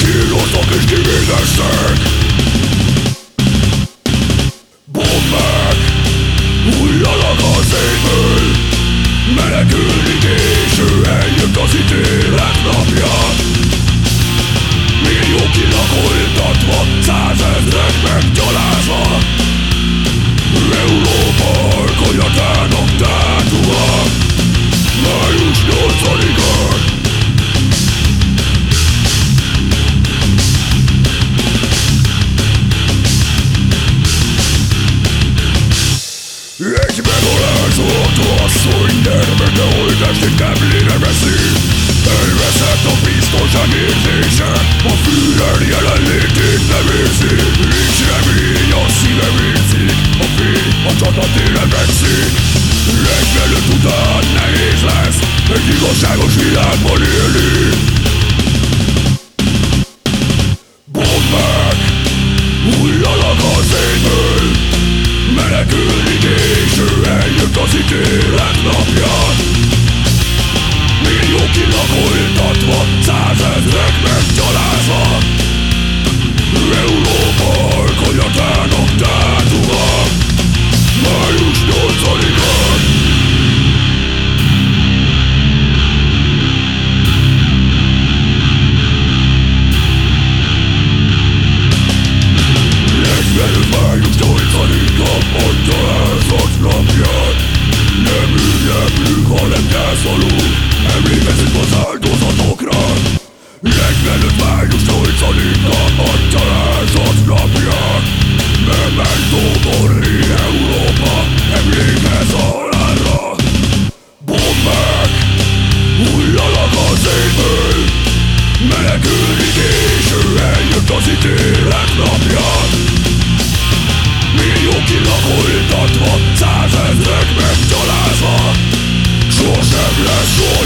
kilos, to kešti videste Egy megolázsolt asszony de oldást inkább lére veszi. Elveszett a biztonság érzése A Führer jelenlétét nem érzi. Nincs remény, a szíve vérzik A fény a csata téren megszik Reggelőtt után nehéz lesz Egy igazságos világban élni Megürítésű eljött az ítélet napján. Millió kilakultatva, százezrek meggyalázva Sosem lesz jól